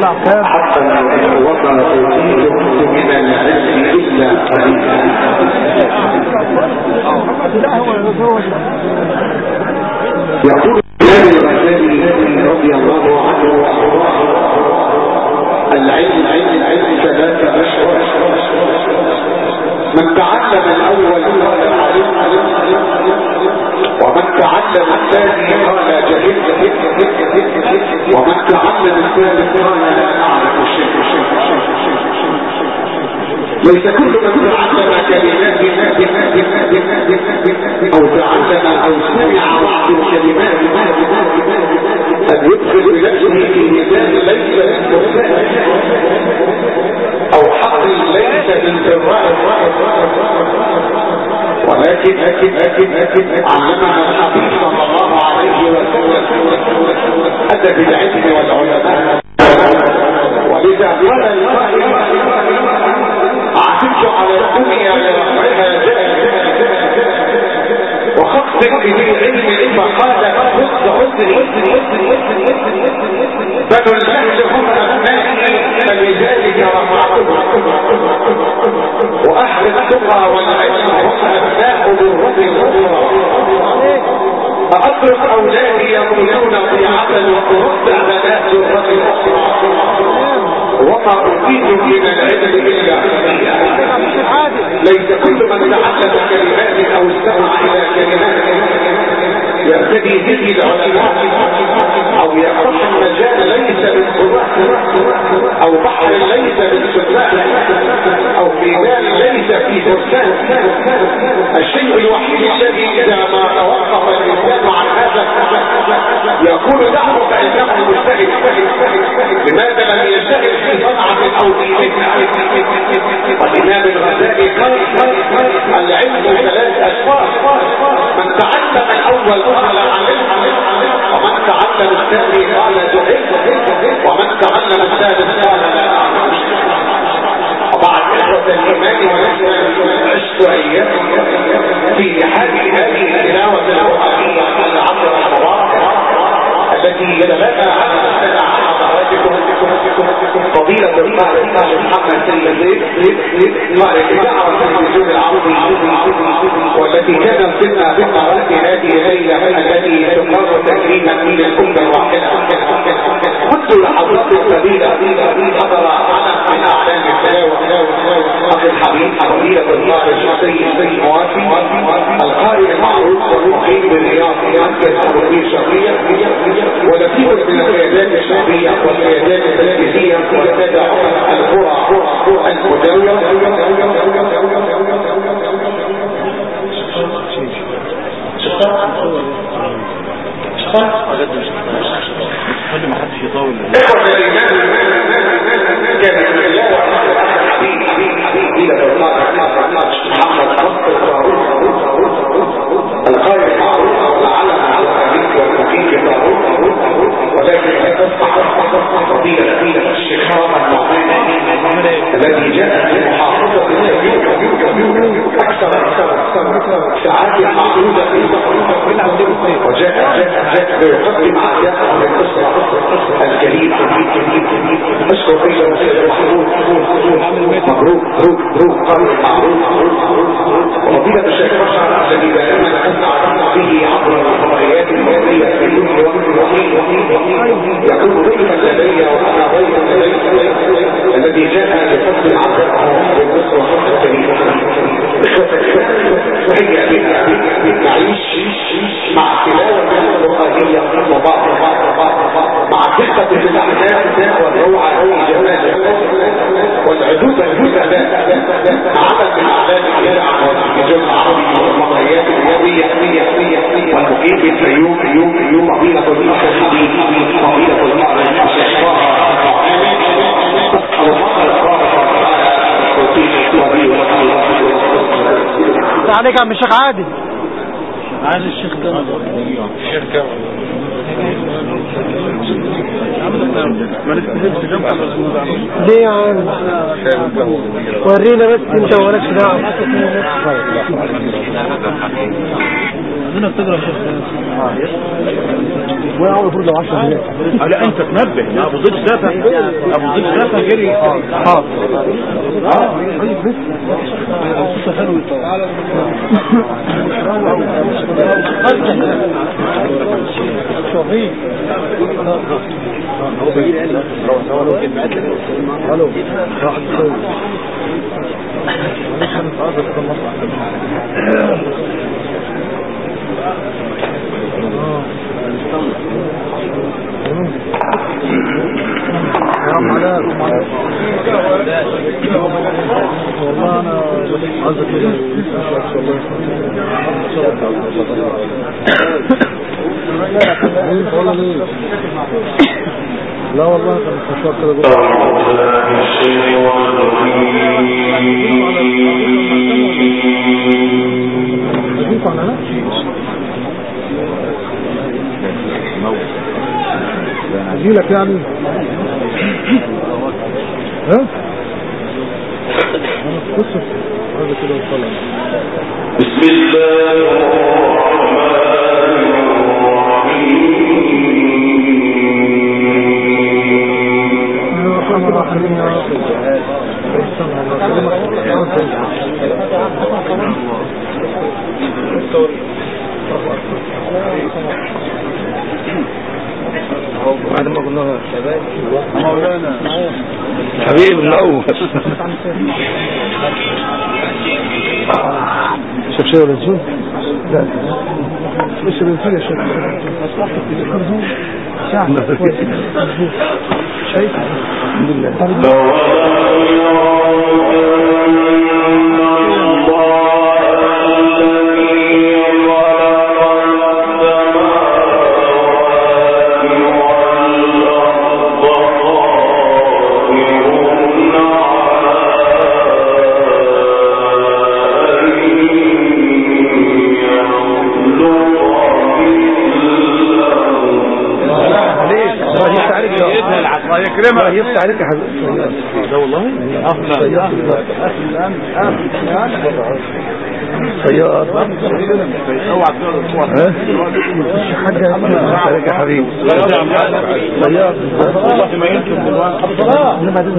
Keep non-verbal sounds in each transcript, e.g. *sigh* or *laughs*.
طلع كام حتى قليلا. يقول الإمام الغزالي رضي الله عنه العلم العلم العلم ثلاثة أشهر. من تعلم الأول قال علم ومن تعلم الثاني قال جهل. ومن تعلم الثالث قال لا أعرف شيء. ليس كل من تعلم كلمات أو تعلم أو سمع بعض الكلمات ان يدخل بنفسه في ميزان ليس أو حق ليس من ذراء ولكن لكن لكن لكن علمنا الحبيب صلى الله عليه وسلم ادب العلم والعلماء ولذا قال القائل على الدنيا لرفعها وخفت به العلم فقال خذ عذري بنو الجهل هم ابنائي فلذلك رفعته واهل التقى والعلم هم أبناء بالرب الاخرى فاترك اولادي يقولون طيعه وترد بنات الرب. الاخرى وما أوتيت من العلم إلا ليس كل من تعلم كلمات أو استمع إلى كلمات يبتدي به العلماء أو يقتحم مجال ليس من أو بحر ليس من أو ميدان ليس في فرسان الشيء الوحيد الذي إذا ما توقف الإنسان عن هذا يقول دعوة إنه مجتهد. لماذا لم يجتهد في صنعة أو في والإمام الغزالي قال العلم ثلاث أشواط من تعلم الأول قال علم ومن تعلم الثاني قال جهل ومن تعلم الثالث قال لا. وبعد إخوة الإيمان ونحن عشت أيام في هذه هذه التلاوة القرآنية العصر المبارك التي على السنة على فضيلة القائد محمد سيد وإذاعة التلفزيون العربي والتي كان ضمن ضمن هذه الليلة التي تقر تكريما من الأمة الواحدة لحظات قليلة حضر علم من أعلام التلاوة. أخي الحبيب فضيلة القائد الشخصي موافي القارئ المعروف والمقيم بالرياض أبو الشرقية ولفيف من القيادات الشعبية والقيادات التنفيذية وكذا القرى المجاورة كل ما حدش يطول دھوپ پر مع دقة في الأحداث والروعة في جمال والعدود الهدى عمل من أعلام الجامعة والتلفزيون العربي والمقريات الرياضية. والمقيم بالفيوم يوم يوم فضيلة المحرمين فضيلة المحرمين أسأل الله البارك عليك يا عم الشيخ عادل. عايز الشيخ كمان الشيخ كمان ليه يا عم ورينا بس انت دعوه شيخ؟ وأنا عاوز افرض لو 10 جنيه. آه، لا انت تنبه. لا أبو ضيف سافه أبو ضيف سافه جري حاضر. راح *laughs* تسوي حرام عليك والله أنا عايزك لا والله كان مستشار كده جوه أجيلك يعني ها؟ أنا قصة هذا كده وصلنا. بسم الله الرحمن الرحيم. الرحمن الرحيم يا رب الله بعد ما قلنا مولانا حبيب شوف شيء ولا لا مش بنسير يا شيخ شيء الحمد لله الله يفتح عليك يا حبيبي. ده والله. الصور ها مش حاجة يفتح عليك يا حبيبي والله ما يمكن دلوقتي بعدين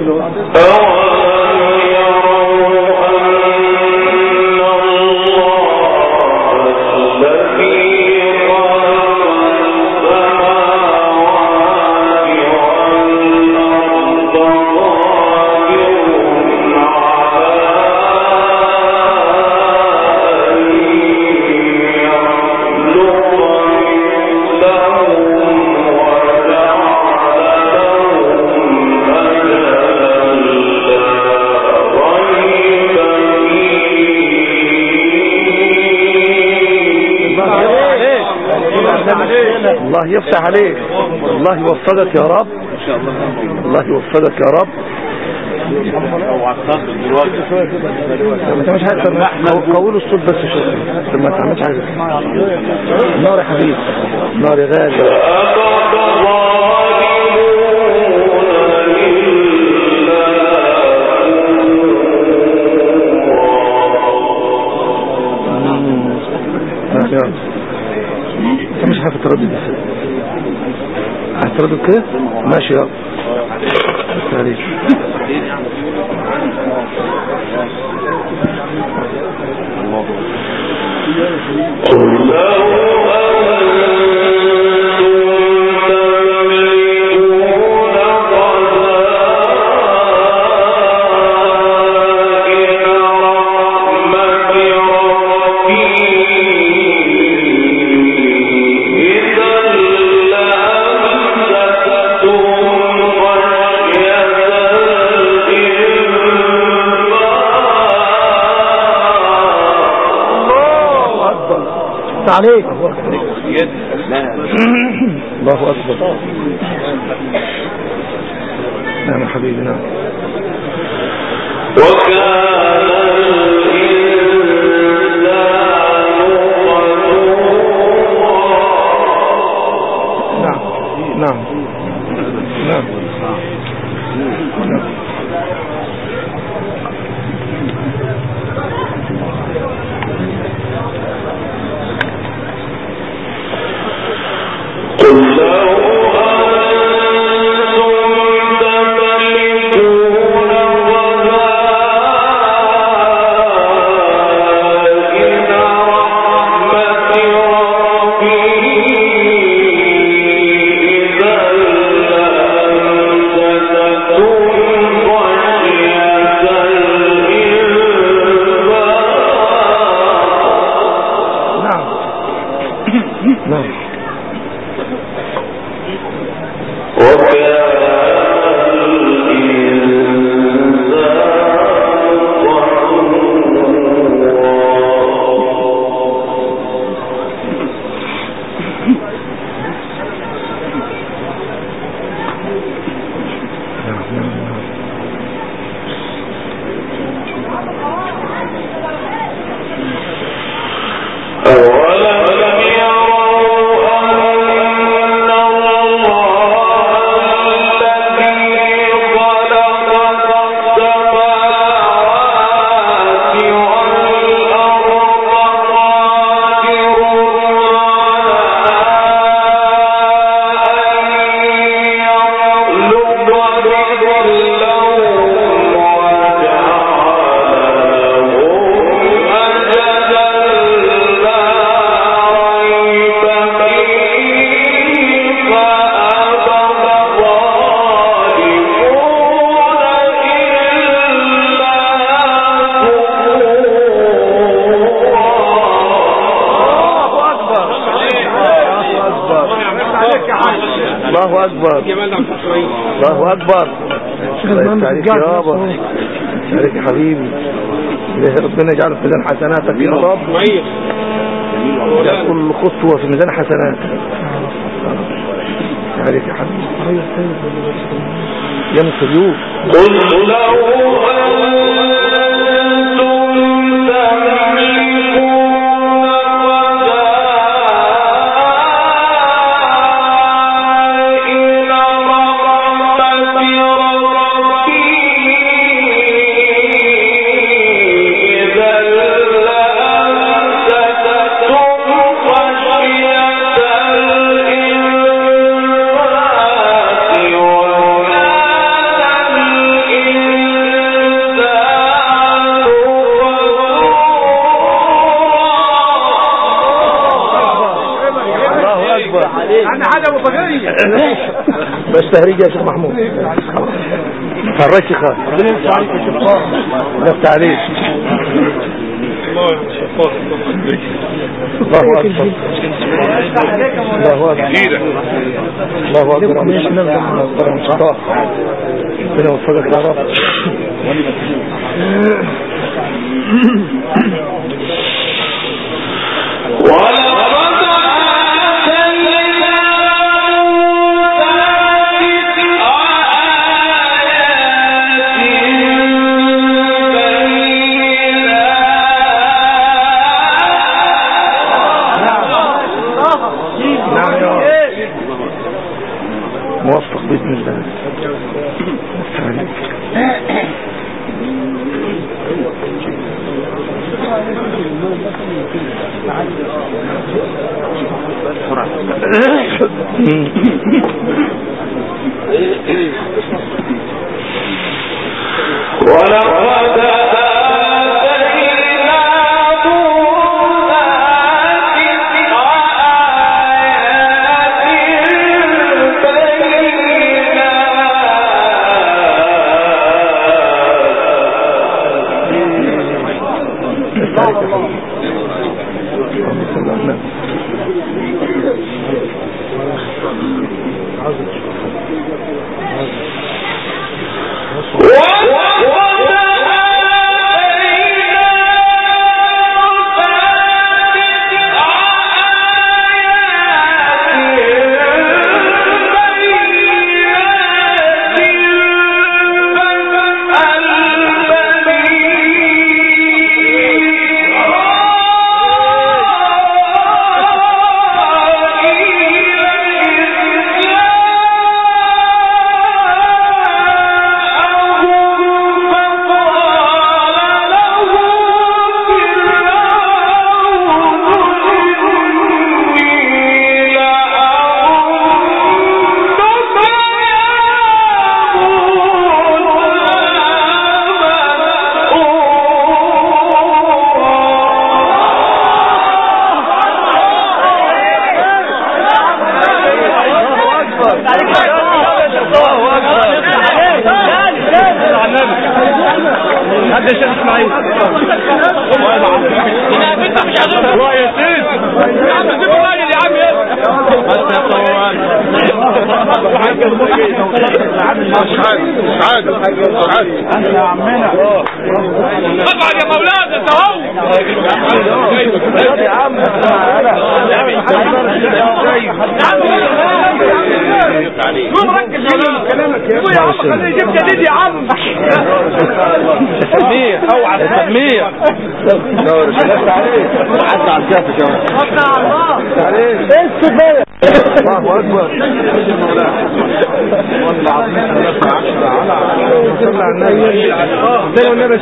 الله يفتح عليك. الله يوفقك يا رب. الله يوفقك يا رب. انت مش عارف قولوا الصوت بس انت ما تعملش حاجة. نار يا حبيبي. نار يا غالي. انت مش عارف التردد. إزاي هتردد كده ماشي يلا. عليك عليك. الله أكبر. نعم حبيبي نعم. نعم اللہ الله أكبر. الله أكبر. الله يفتح عليك يابا عليك يا حبيبي. ربنا يجعل في ميزان حسناتك يا رب. يجعل كل خطوة في ميزان حسناتك. عليك يا حبيبي. يا مصريوف قل لو بس تهريج يا شيخ محمود فرج شيخ لفت عليك الله أكبر الله أكبر الله أكبر الله مصطفى ربنا يوفقك يا رب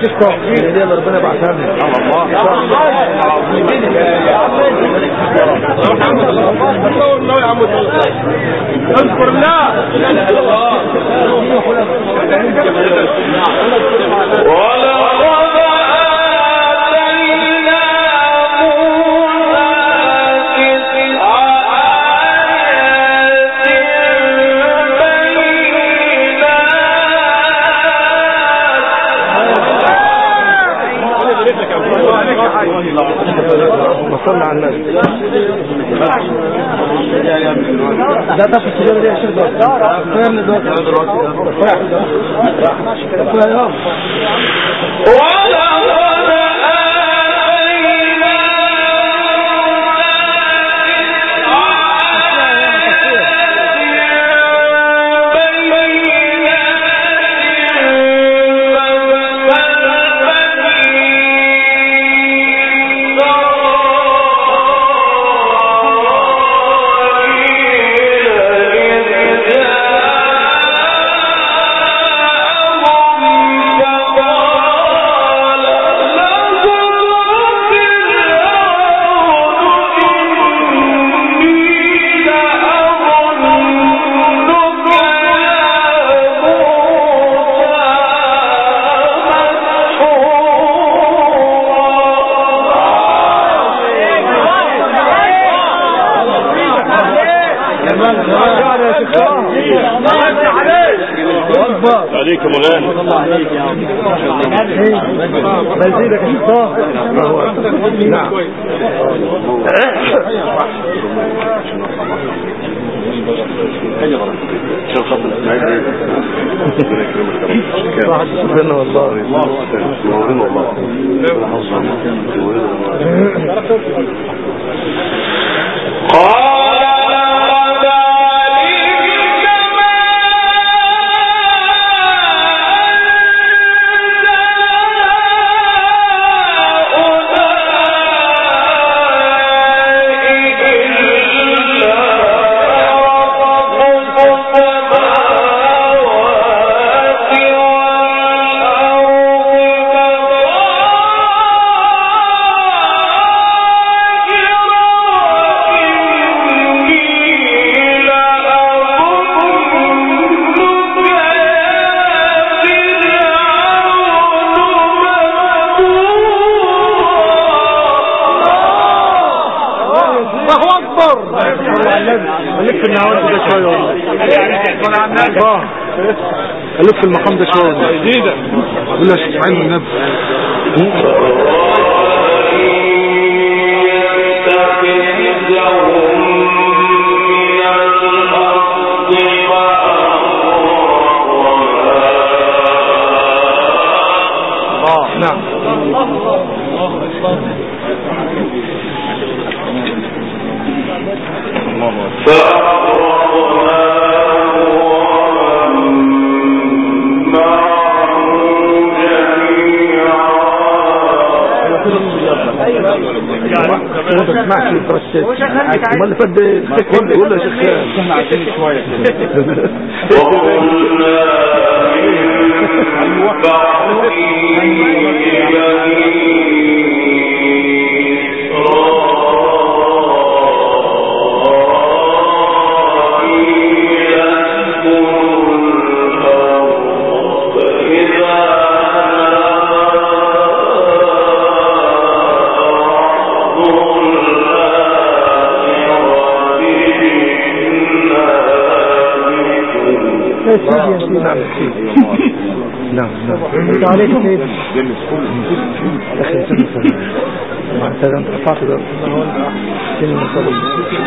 زي والنبي يا شيخ طه دي اللي وصلنا على النبي. لا عليك مولانا خليك في المقام ده شوية والله جديدة قول له يا تسمعش الفرشات امال اللي فات ده له يا شيخ إحنا عايزين شوية. كده *laughs* عليكم. *laughs*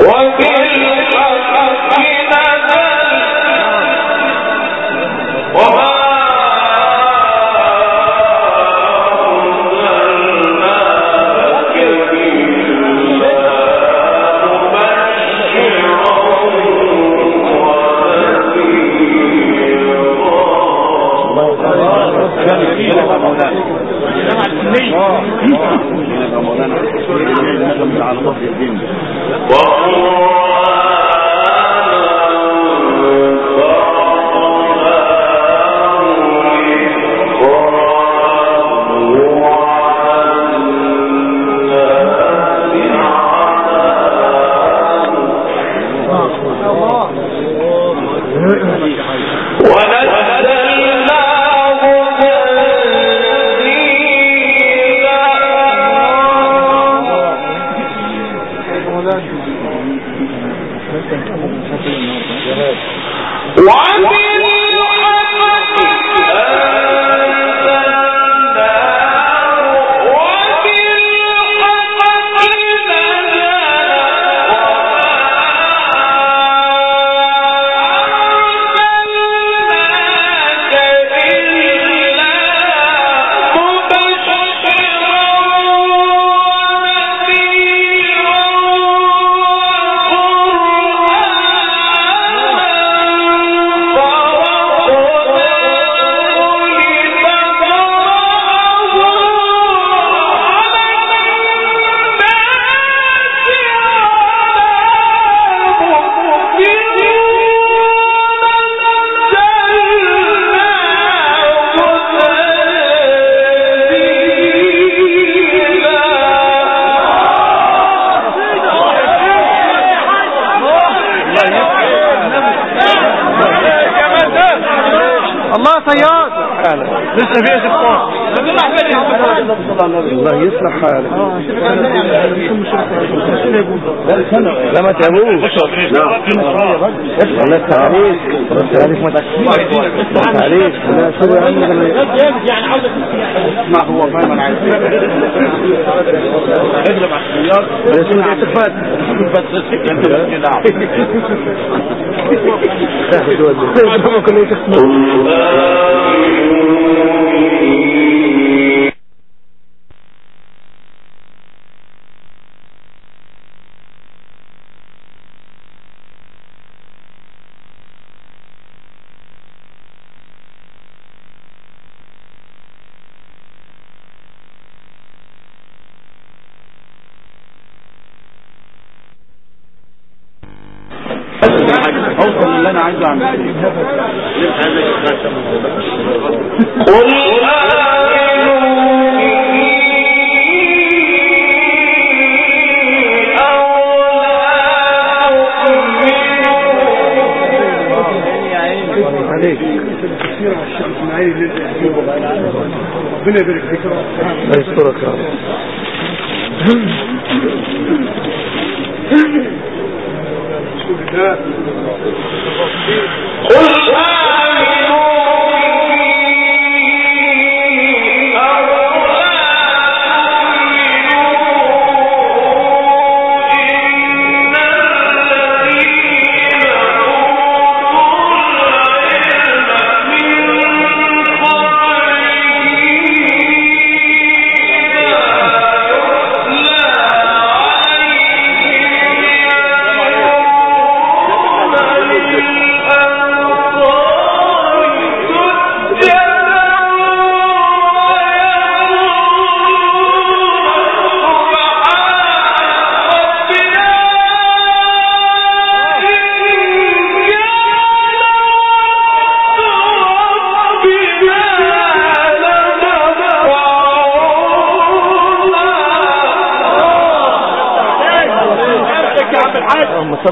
وبالحق لسه في شيخ الله يصلح حالك لا ما تعبوش الله عليك عليك ما يفتح عليك لا شو يا عم ما هو فاهم أنا عايز اضرب على السيارة يا يا تخفات بس انت بس كده تاخد اللي أنا عايزه اعمله ربنا يبارك فيك الله يسترك يا رب اللهم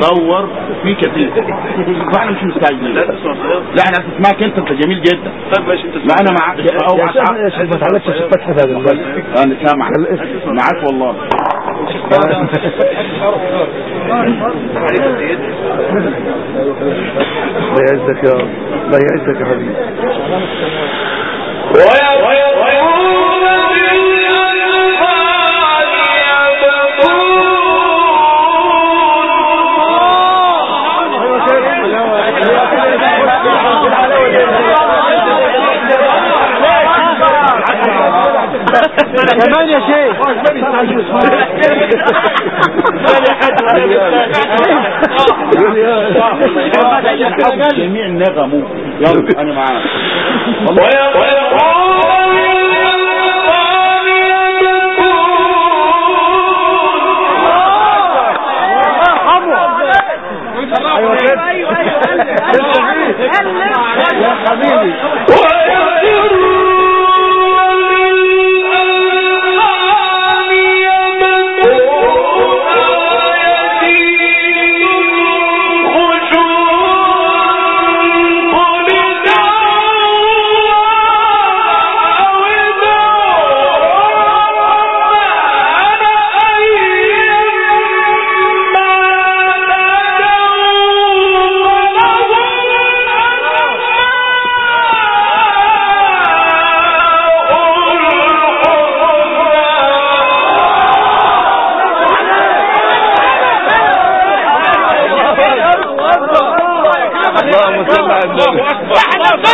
دور دور في كتير وإحنا مش مستعجلين. لا إحنا هتسمعك انت انت جميل جدا. طيب ماشي انت لا أنا معاك. شيخ ما شيخ فتحي هذا البلد أنا سامعك معاك والله. الله يعزك يا رب. الله يعزك يا حبيبي. كمان يا شيخ جميع نغموا يلا أنا معاك يا حبيبي.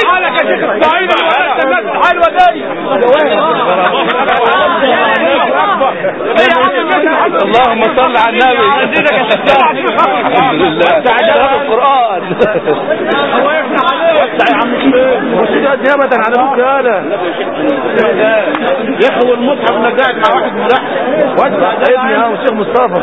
على النبي يا اللهم صل على النبي. الحمد لله. تعالى القرآن يا عم عن أبوك أنا يا أخي والمصحف انك قاعد مع واحد ملحن وسع ابني ها والشيخ مصطفى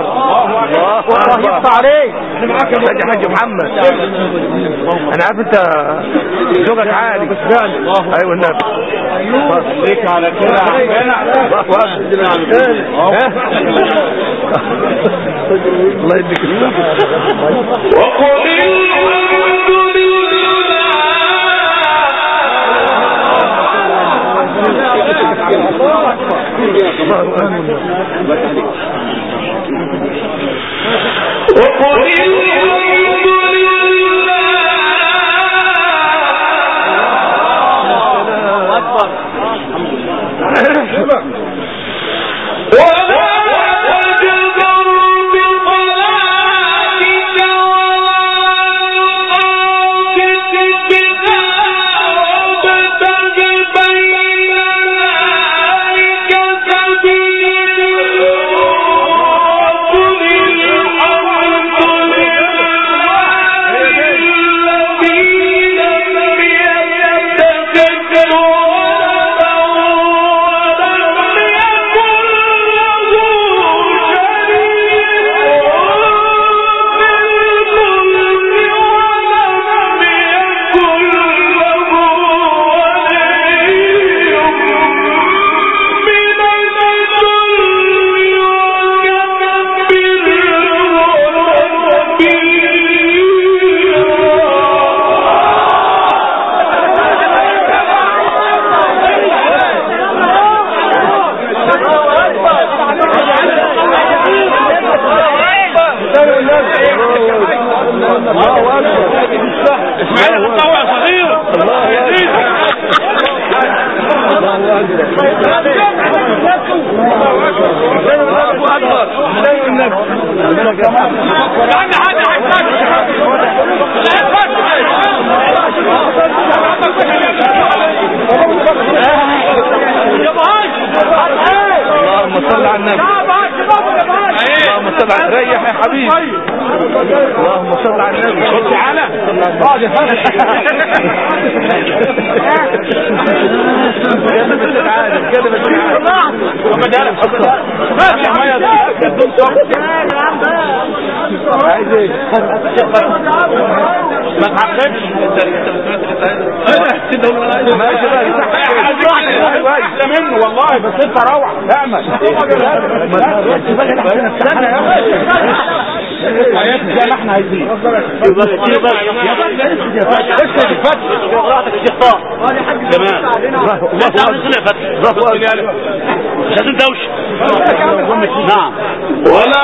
أكبر. الله أكبر. عليك. يا حاج محمد. أنا عارف أنت ذوقك عالي. أيوه النبي ليك على كده. الله اكبر؟ الله يديك وقل الحمد وقل اللهم على على ريح يا حبيبي. اللهم صل على النبي. صل تعالى كده بس تعالى. كده بس تعالى عايز إيه ما تعقدش ماشي بقى منه والله بس انت روح اعمل زي نعم ولا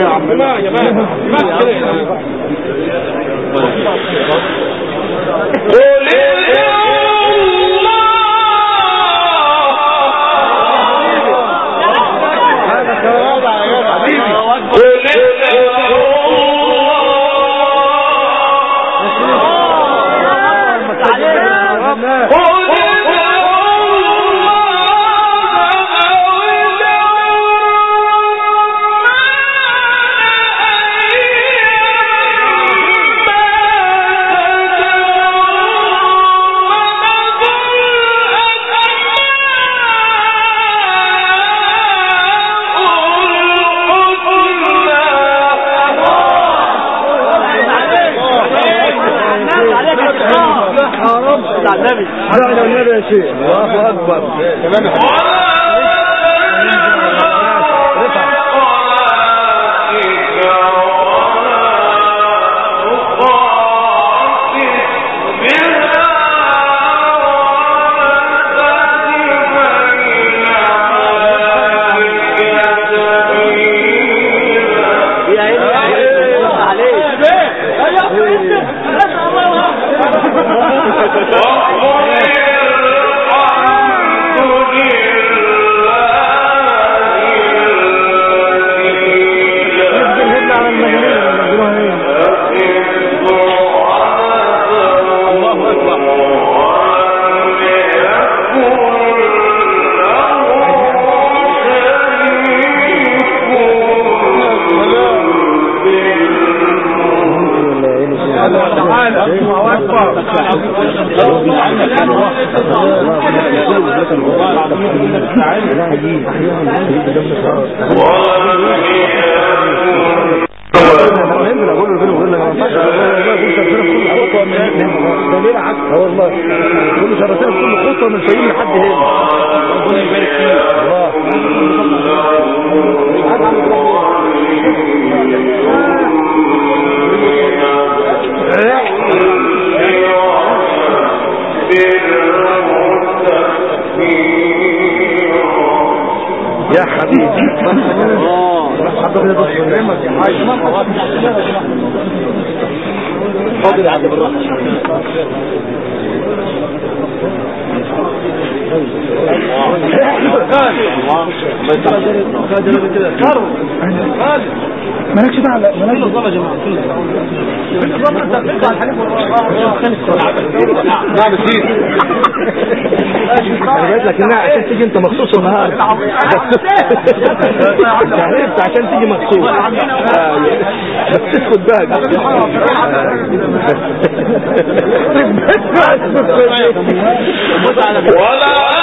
يا عم. لا يا مان ما كده عكس والله. كل شرطين كل خطوة من الفيوم لحد هنا ربنا يبارك فيك. الله يا حبيبي. *laughs* *laughs* فاضل عبد الرحمن. مالكش دعوة مالكش دعوة. يا جماعة نعم سيدي أنا بقول لك إنها عشان تيجي أنت مخصوص النهارده يعني أنت عشان تيجي مخصوص. بس تسكت بقى. *laughs* *laughs* ولا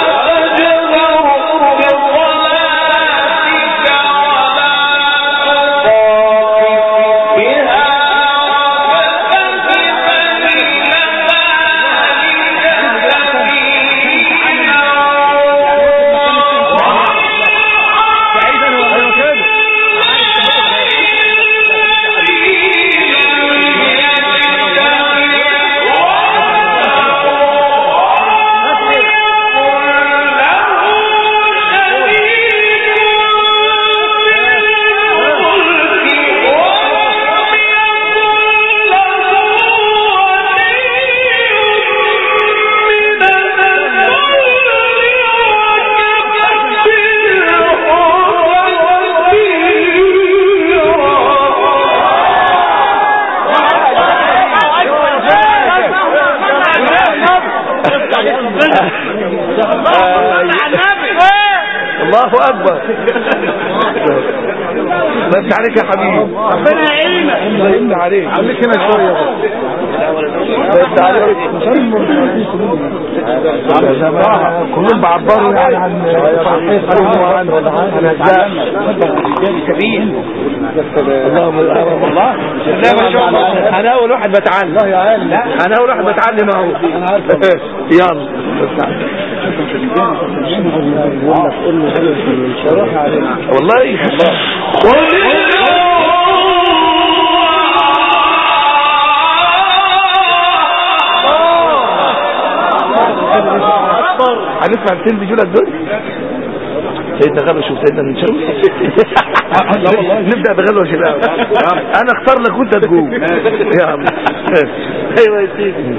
أكبر. بس عليك يا حبيبي. ربنا يعينك. الله يمن عليك. عليك هنا شوية. بس عليك. كلهم بعبروا يعني عن صحيح وعن عن اجزاء كبير اللهم الله. لا ما شاء الله. أنا أول واحد بتعلم. أنا أول واحد بتعلم أهو. يلا. والله هنسمع الفيلم بيجوا لك دول؟ سيدنا غلوش وسيدنا منشوي نبدأ بغلوش الأول أنا اختار لك وأنت تقوم. يلا أيوه يا سيدي.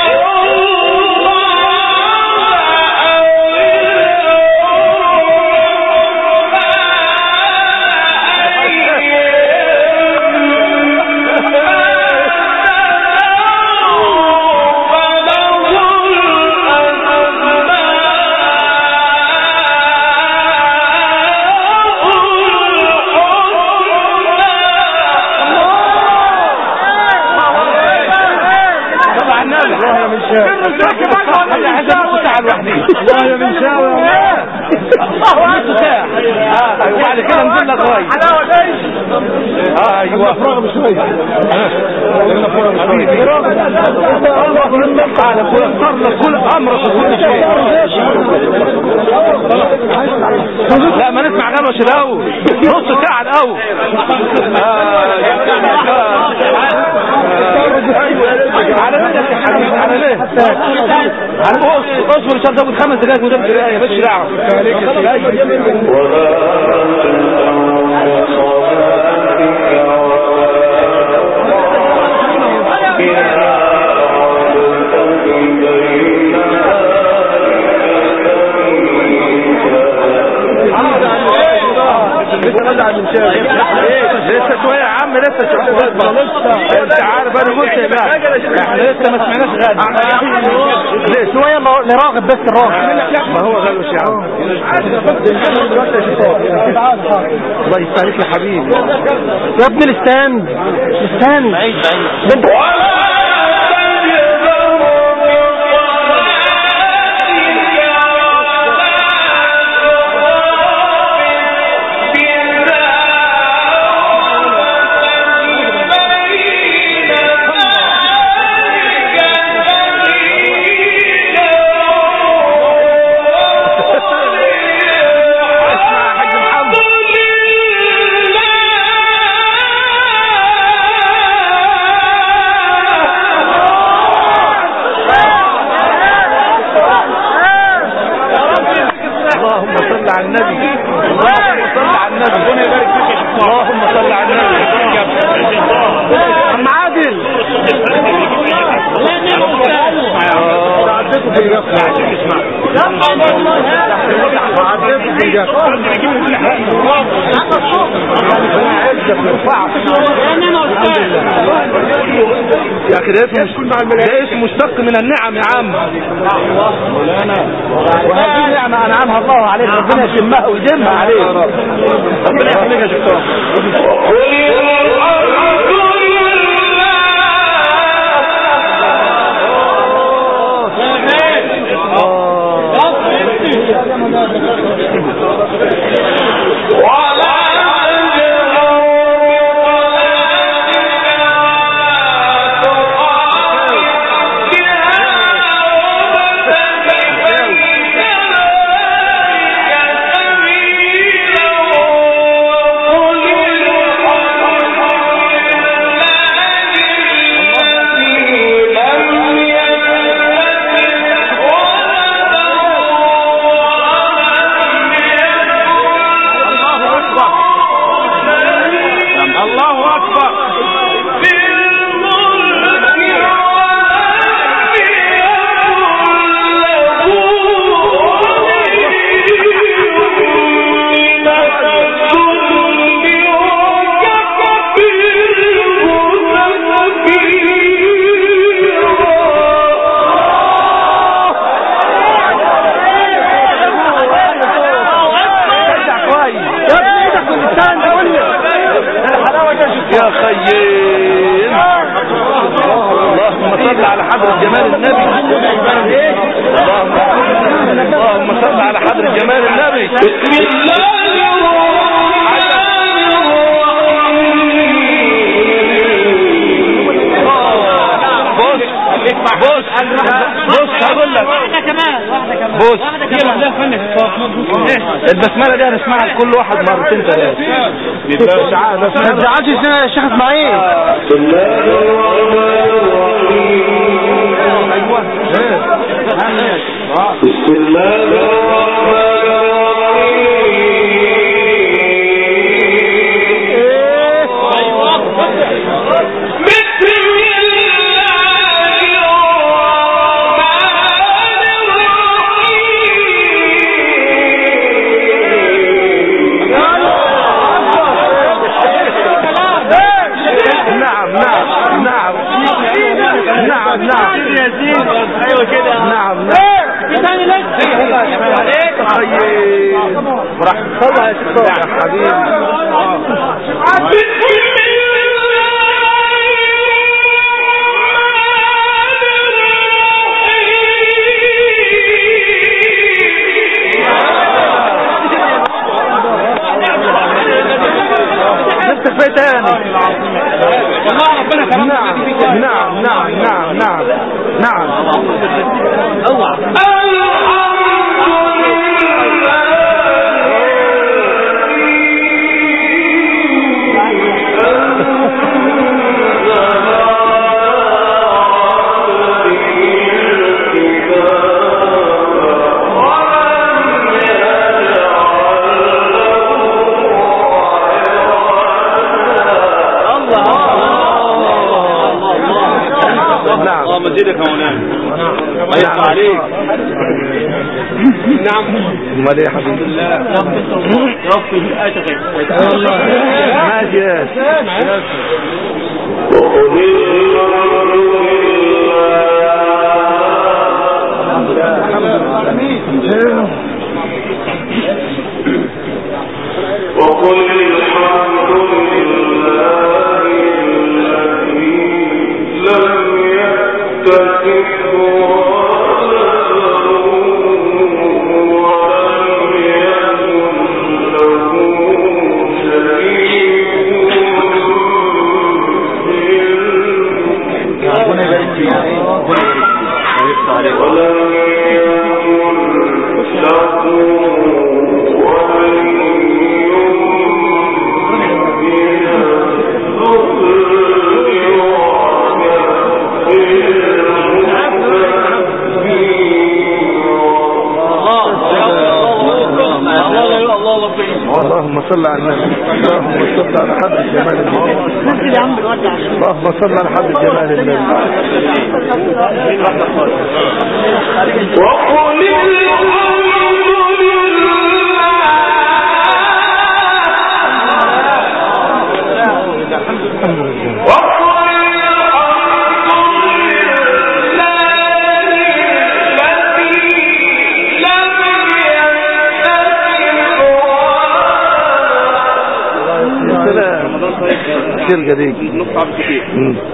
بشوية على كل لك كل امرك وكل شيء لا ما نسمع غلوش الأول. نص ساعة الأول. على مين يا حبيبي على ليه على بص اصبر ان شاء الله خمس دقايق وده دقايق مش دعوة. رجع من شاي لسه شوية يا عم لسه شوية انت عارف أنا لسه ما سمعناش لراغب بس الراغب ما هو غلوش يا عم الله يستهلك يا حبيبي يا ابن الاستاند الاستاند بعيد بعيد أخي ده اسمه مشتق من النعم يا عم. وهذه نعمة أنعمها الله عليك ربنا يتمها ويدمها عليك. ربنا يحميك يا شيخ الله البسمله دي هنسمعها لكل واحد مرتين ثلاثة. ما تزعلش نعم أيوه كده نعم نعم طيب براحتك طلع يا شيخ حبيبي نعم نعم. نعم نعم امال إيه يا حبيبي ربي اشغل ماشي. يا صل على النبي. اللهم صل على حد اللهم صل على حد کے لیے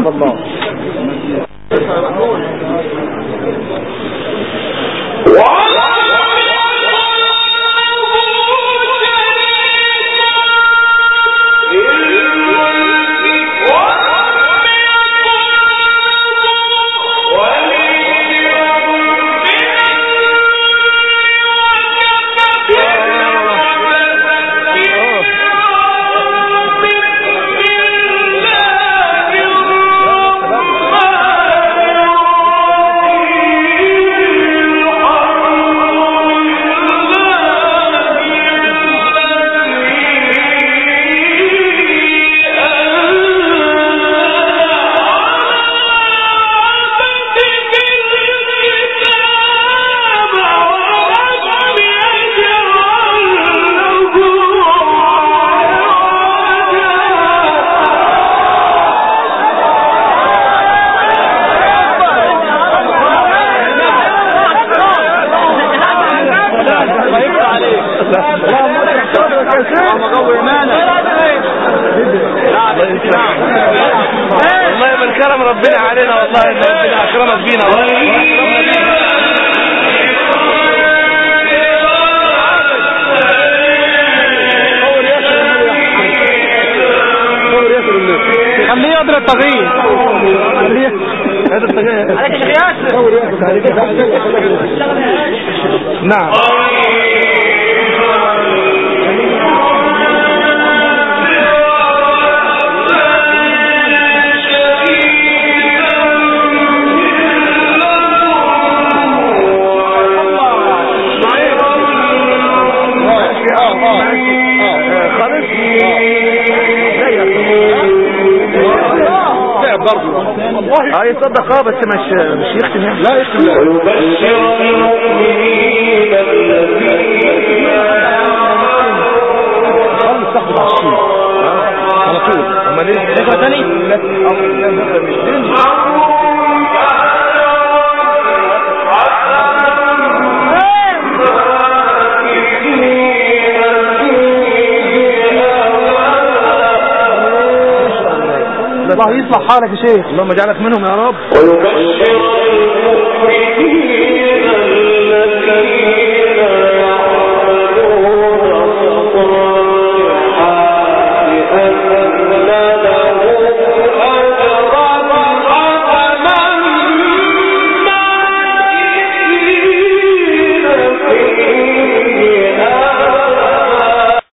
كتاب الله علينا والله إن ربنا اكرمك بينا والله. خليه يضرب الطبيعي هذا التغيير. عليك يا نعم. آه يصدق آه بس مش مش يختم يعني. لا يختم. ويبشر المؤمنين الذين تاخد عشرين على طول. إيه تاني الله يصلح حالك يا شيخ. اللهم اجعلك منهم يا رب. ويبشر المؤمنين الذين يعملون الصالحات أن